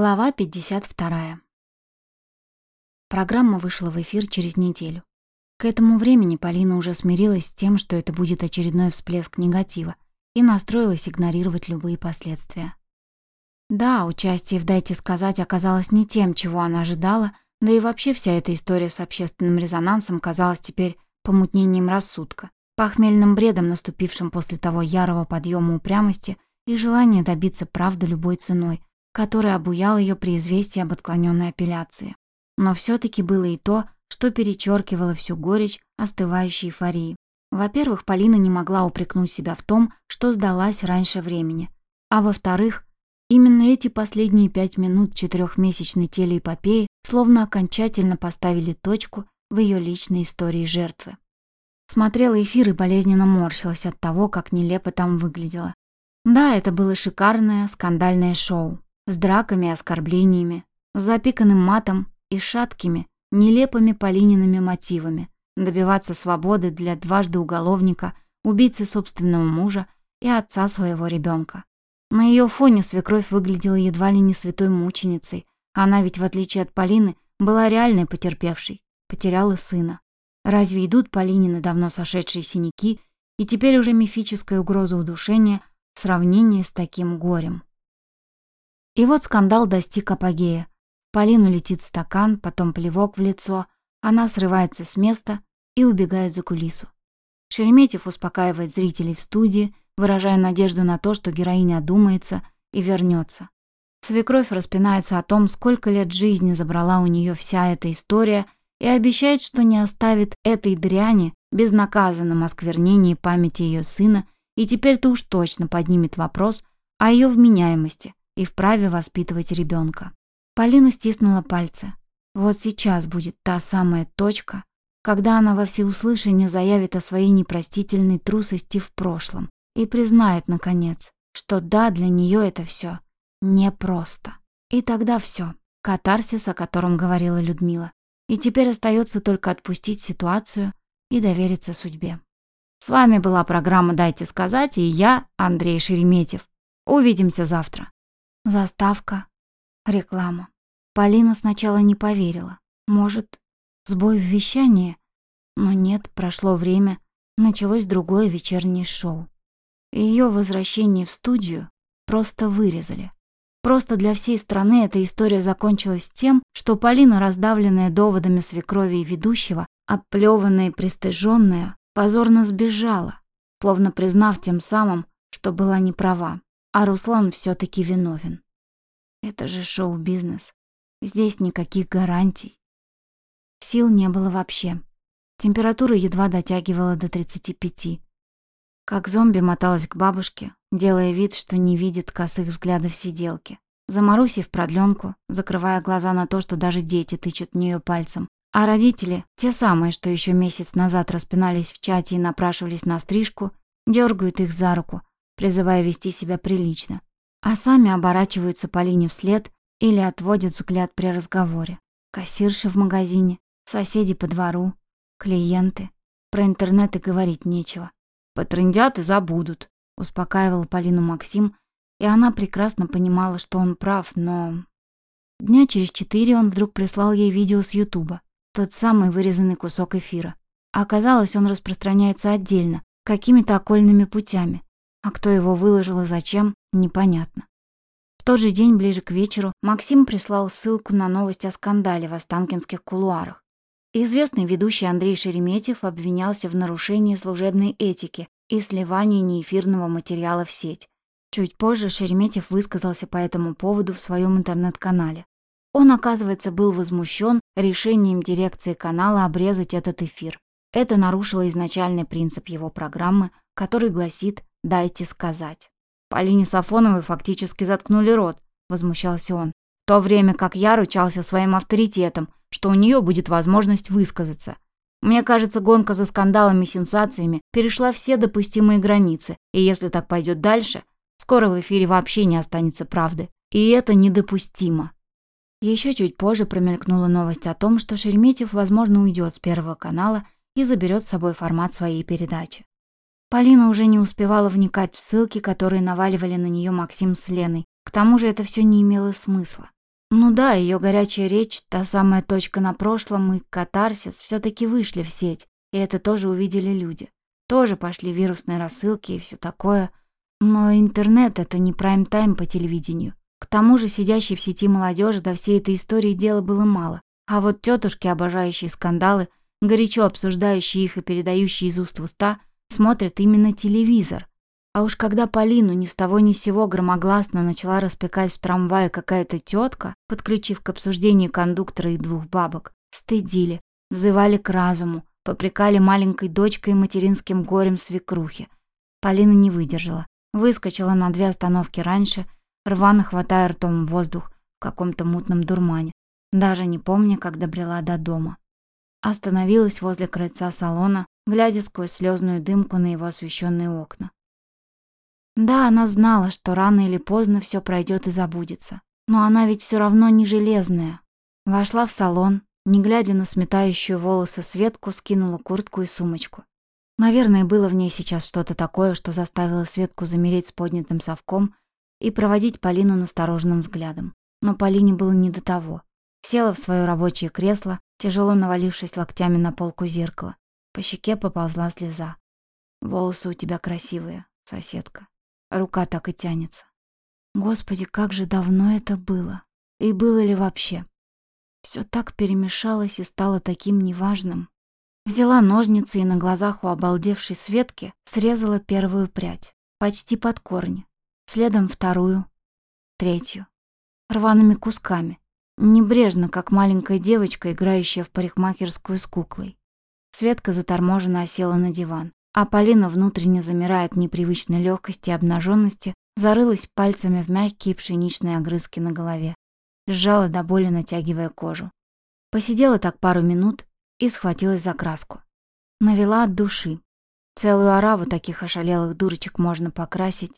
Глава 52. Программа вышла в эфир через неделю. К этому времени Полина уже смирилась с тем, что это будет очередной всплеск негатива, и настроилась игнорировать любые последствия. Да, участие в «Дайте сказать» оказалось не тем, чего она ожидала, да и вообще вся эта история с общественным резонансом казалась теперь помутнением рассудка, похмельным бредом, наступившим после того ярого подъема упрямости и желания добиться правды любой ценой – который обуял ее при известии об отклоненной апелляции. Но все-таки было и то, что перечеркивало всю горечь остывающей эйфории. Во-первых, Полина не могла упрекнуть себя в том, что сдалась раньше времени. А во-вторых, именно эти последние пять минут четырехмесячной телеэпопеи словно окончательно поставили точку в ее личной истории жертвы. Смотрела эфир и болезненно морщилась от того, как нелепо там выглядело. Да, это было шикарное скандальное шоу с драками и оскорблениями, запиканным матом и шаткими, нелепыми Полиниными мотивами добиваться свободы для дважды уголовника, убийцы собственного мужа и отца своего ребенка. На ее фоне свекровь выглядела едва ли не святой мученицей, она ведь, в отличие от Полины, была реальной потерпевшей, потеряла сына. Разве идут Полинины давно сошедшие синяки и теперь уже мифическая угроза удушения в сравнении с таким горем? И вот скандал достиг апогея. Полину летит стакан, потом плевок в лицо, она срывается с места и убегает за кулису. Шереметьев успокаивает зрителей в студии, выражая надежду на то, что героиня одумается и вернется. Свекровь распинается о том, сколько лет жизни забрала у нее вся эта история и обещает, что не оставит этой дряни безнаказанным осквернении памяти ее сына и теперь-то уж точно поднимет вопрос о ее вменяемости, и вправе воспитывать ребенка. Полина стиснула пальцы. Вот сейчас будет та самая точка, когда она во всеуслышание заявит о своей непростительной трусости в прошлом и признает, наконец, что да, для нее это все непросто. И тогда все, катарсис, о котором говорила Людмила. И теперь остается только отпустить ситуацию и довериться судьбе. С вами была программа «Дайте сказать» и я, Андрей Шереметьев. Увидимся завтра. Заставка, реклама. Полина сначала не поверила. Может, сбой в вещании? Но нет, прошло время, началось другое вечернее шоу. Ее возвращение в студию просто вырезали. Просто для всей страны эта история закончилась тем, что Полина, раздавленная доводами свекрови и ведущего, оплеванная и пристыженная, позорно сбежала, словно признав тем самым, что была не права. А Руслан все-таки виновен. Это же шоу-бизнес. Здесь никаких гарантий. Сил не было вообще. Температура едва дотягивала до 35. Как зомби моталась к бабушке, делая вид, что не видит косых взглядов сиделки. Заморусив продленку, закрывая глаза на то, что даже дети тычут в нее пальцем. А родители, те самые, что еще месяц назад распинались в чате и напрашивались на стрижку, дергают их за руку, призывая вести себя прилично, а сами оборачиваются Полине вслед или отводят взгляд при разговоре. Кассирши в магазине, соседи по двору, клиенты. Про интернет и говорить нечего. Потрындят и забудут, успокаивал Полину Максим, и она прекрасно понимала, что он прав, но... Дня через четыре он вдруг прислал ей видео с Ютуба, тот самый вырезанный кусок эфира. оказалось, он распространяется отдельно, какими-то окольными путями. А кто его выложил и зачем, непонятно. В тот же день, ближе к вечеру, Максим прислал ссылку на новость о скандале в Останкинских кулуарах. Известный ведущий Андрей Шереметьев обвинялся в нарушении служебной этики и сливании неэфирного материала в сеть. Чуть позже Шереметьев высказался по этому поводу в своем интернет-канале. Он, оказывается, был возмущен решением дирекции канала обрезать этот эфир. Это нарушило изначальный принцип его программы, который гласит Дайте сказать. Полине Сафоновой фактически заткнули рот, возмущался он. В то время как я ручался своим авторитетом, что у нее будет возможность высказаться. Мне кажется, гонка за скандалами и сенсациями перешла все допустимые границы, и если так пойдет дальше, скоро в эфире вообще не останется правды. И это недопустимо. Еще чуть позже промелькнула новость о том, что Шереметьев, возможно, уйдет с Первого канала и заберет с собой формат своей передачи. Полина уже не успевала вникать в ссылки, которые наваливали на нее Максим с Леной. К тому же это все не имело смысла. Ну да, ее горячая речь, та самая точка на прошлом и катарсис все таки вышли в сеть, и это тоже увидели люди. Тоже пошли вирусные рассылки и все такое. Но интернет — это не прайм-тайм по телевидению. К тому же сидящей в сети молодежи до всей этой истории дела было мало. А вот тетушки, обожающие скандалы, горячо обсуждающие их и передающие из уст в уста, смотрят именно телевизор. А уж когда Полину ни с того ни с сего громогласно начала распекать в трамвае какая-то тетка, подключив к обсуждению кондуктора и двух бабок, стыдили, взывали к разуму, попрекали маленькой дочкой и материнским горем свекрухи. Полина не выдержала, выскочила на две остановки раньше, рвано хватая ртом воздух в каком-то мутном дурмане, даже не помня, как добрела до дома. Остановилась возле крыльца салона, глядя сквозь слезную дымку на его освещенные окна. Да, она знала, что рано или поздно все пройдет и забудется. Но она ведь все равно не железная. Вошла в салон, не глядя на сметающую волосы Светку, скинула куртку и сумочку. Наверное, было в ней сейчас что-то такое, что заставило Светку замереть с поднятым совком и проводить Полину настороженным взглядом. Но Полине было не до того. Села в свое рабочее кресло, тяжело навалившись локтями на полку зеркала. По щеке поползла слеза. «Волосы у тебя красивые, соседка. Рука так и тянется. Господи, как же давно это было. И было ли вообще? Все так перемешалось и стало таким неважным. Взяла ножницы и на глазах у обалдевшей Светки срезала первую прядь, почти под корни. Следом вторую, третью. Рваными кусками. Небрежно, как маленькая девочка, играющая в парикмахерскую с куклой. Светка заторможенно осела на диван, а Полина, внутренне замирая от непривычной легкости и обнаженности, зарылась пальцами в мягкие пшеничные огрызки на голове, сжала до боли, натягивая кожу. Посидела так пару минут и схватилась за краску. Навела от души. Целую ораву таких ошалелых дурочек можно покрасить.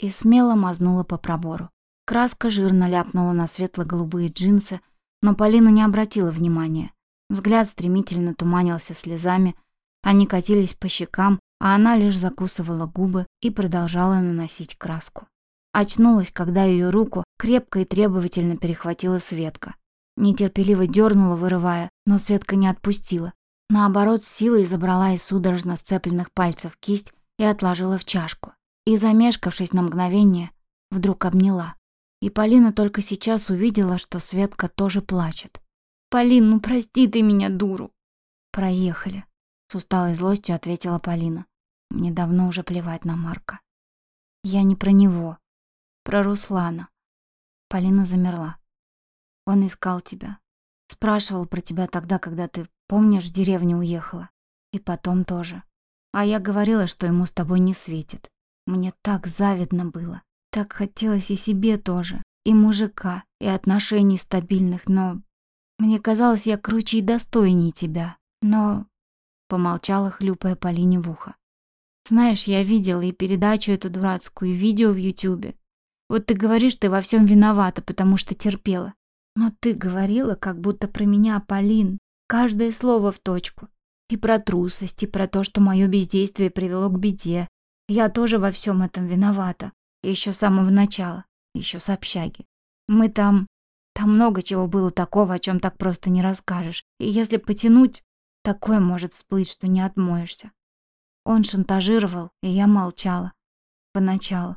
И смело мазнула по пробору. Краска жирно ляпнула на светло-голубые джинсы, но Полина не обратила внимания. Взгляд стремительно туманился слезами, они катились по щекам, а она лишь закусывала губы и продолжала наносить краску. Очнулась, когда ее руку крепко и требовательно перехватила Светка. Нетерпеливо дернула, вырывая, но Светка не отпустила. Наоборот, силой забрала из судорожно сцепленных пальцев кисть и отложила в чашку. И, замешкавшись на мгновение, вдруг обняла. И Полина только сейчас увидела, что Светка тоже плачет. «Полин, ну прости ты меня, дуру!» «Проехали», — с усталой злостью ответила Полина. «Мне давно уже плевать на Марка. Я не про него, про Руслана». Полина замерла. «Он искал тебя. Спрашивал про тебя тогда, когда ты, помнишь, в деревню уехала. И потом тоже. А я говорила, что ему с тобой не светит. Мне так завидно было. Так хотелось и себе тоже. И мужика, и отношений стабильных, но... Мне казалось, я круче и достойнее тебя. Но Помолчала, хлюпая Полине в ухо. Знаешь, я видела и передачу эту дурацкую, и видео в Ютубе. Вот ты говоришь, ты во всем виновата, потому что терпела. Но ты говорила, как будто про меня, Полин. Каждое слово в точку. И про трусость, и про то, что мое бездействие привело к беде. Я тоже во всем этом виновата. Еще с самого начала. Еще с общаги. Мы там... Там много чего было такого, о чем так просто не расскажешь. И если потянуть, Такое может всплыть, что не отмоешься. Он шантажировал, и я молчала. Поначалу.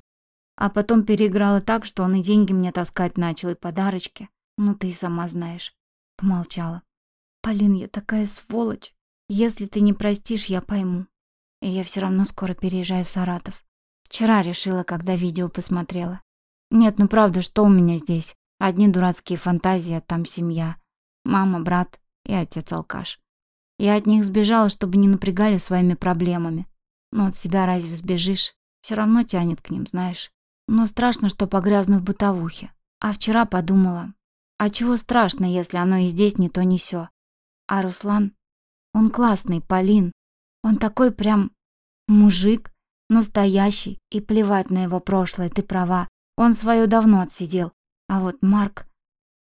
А потом переиграла так, что он и деньги мне таскать начал, и подарочки. Ну, ты и сама знаешь. Помолчала. Полин, я такая сволочь. Если ты не простишь, я пойму. И я все равно скоро переезжаю в Саратов. Вчера решила, когда видео посмотрела. Нет, ну правда, что у меня здесь? Одни дурацкие фантазии, а там семья. Мама, брат и отец-алкаш. Я от них сбежала, чтобы не напрягали своими проблемами. Но от себя разве сбежишь? Все равно тянет к ним, знаешь. Но страшно, что погрязну в бытовухе. А вчера подумала, а чего страшно, если оно и здесь не то не сё? А Руслан, он классный, Полин. Он такой прям мужик, настоящий, и плевать на его прошлое, ты права. Он свое давно отсидел. А вот Марк,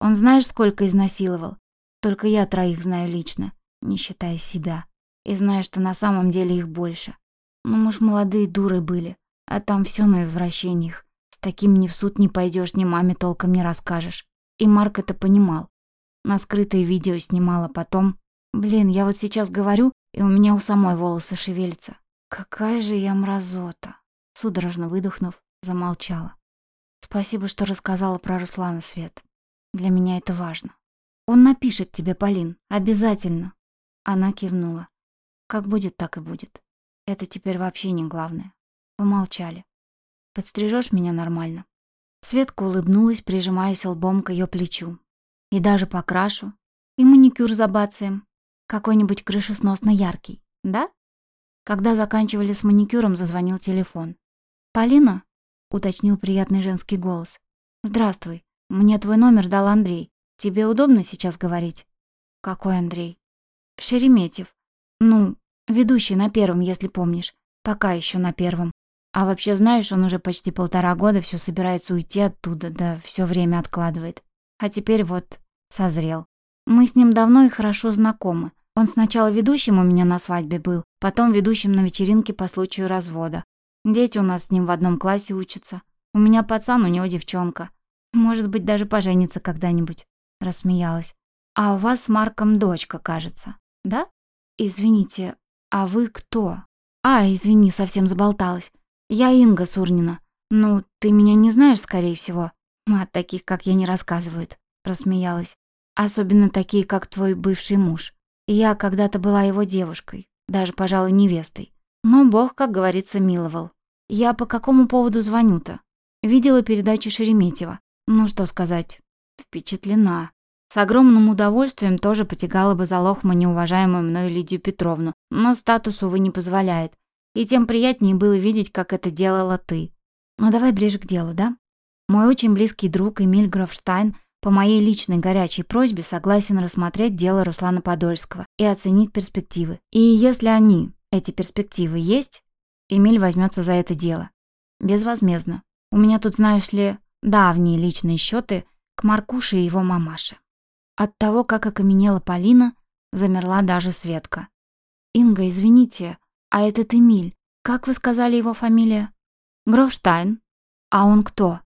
он знаешь, сколько изнасиловал? Только я троих знаю лично не считая себя, и зная, что на самом деле их больше. Ну, мы ж молодые дуры были, а там все на извращениях. С таким ни в суд не пойдешь, ни маме толком не расскажешь. И Марк это понимал. На скрытое видео снимала потом. Блин, я вот сейчас говорю, и у меня у самой волосы шевелятся. Какая же я мразота. Судорожно выдохнув, замолчала. Спасибо, что рассказала про Руслана, Свет. Для меня это важно. Он напишет тебе, Полин, обязательно. Она кивнула. Как будет, так и будет. Это теперь вообще не главное. Помолчали. Подстрижешь меня нормально? Светка улыбнулась, прижимаясь лбом к ее плечу. И даже покрашу. И маникюр забацаем. Какой-нибудь крышесносно яркий, да? Когда заканчивали с маникюром, зазвонил телефон. «Полина?» — уточнил приятный женский голос. «Здравствуй. Мне твой номер дал Андрей. Тебе удобно сейчас говорить?» «Какой Андрей?» «Шереметьев. Ну, ведущий на первом, если помнишь. Пока еще на первом. А вообще, знаешь, он уже почти полтора года все собирается уйти оттуда, да все время откладывает. А теперь вот созрел. Мы с ним давно и хорошо знакомы. Он сначала ведущим у меня на свадьбе был, потом ведущим на вечеринке по случаю развода. Дети у нас с ним в одном классе учатся. У меня пацан, у него девчонка. Может быть, даже поженится когда-нибудь. Рассмеялась. А у вас с Марком дочка, кажется. Да? Извините, а вы кто? А, извини, совсем заболталась. Я Инга Сурнина. Ну, ты меня не знаешь, скорее всего. От таких, как я, не рассказывают. Рассмеялась. Особенно такие, как твой бывший муж. Я когда-то была его девушкой. Даже, пожалуй, невестой. Но Бог, как говорится, миловал. Я по какому поводу звоню-то? Видела передачу Шереметьева. Ну что сказать, впечатлена. С огромным удовольствием тоже потягала бы за лохма неуважаемую мною Лидию Петровну, но статус, увы, не позволяет. И тем приятнее было видеть, как это делала ты. Но давай ближе к делу, да? Мой очень близкий друг Эмиль Грофштайн по моей личной горячей просьбе согласен рассмотреть дело Руслана Подольского и оценить перспективы. И если они, эти перспективы, есть, Эмиль возьмется за это дело. Безвозмездно. У меня тут, знаешь ли, давние личные счеты к Маркуше и его мамаше. От того, как окаменела Полина, замерла даже Светка. «Инга, извините, а этот Эмиль, как вы сказали его фамилия?» «Грофштайн». «А он кто?»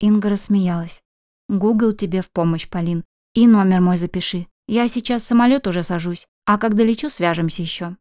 Инга рассмеялась. «Гугл тебе в помощь, Полин. И номер мой запиши. Я сейчас самолет уже сажусь, а как долечу, свяжемся еще».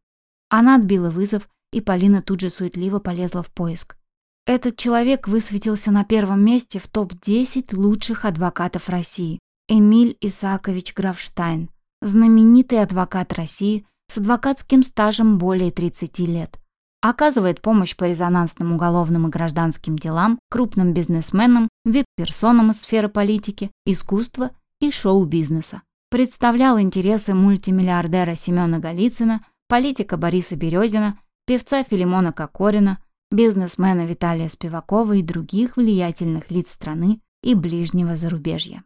Она отбила вызов и Полина тут же суетливо полезла в поиск. Этот человек высветился на первом месте в топ-10 лучших адвокатов России. Эмиль Исаакович Графштайн, знаменитый адвокат России с адвокатским стажем более 30 лет. Оказывает помощь по резонансным уголовным и гражданским делам, крупным бизнесменам, вип-персонам из сферы политики, искусства и шоу-бизнеса. Представлял интересы мультимиллиардера Семена Голицына, политика Бориса Березина певца Филимона Кокорина, бизнесмена Виталия Спивакова и других влиятельных лиц страны и ближнего зарубежья.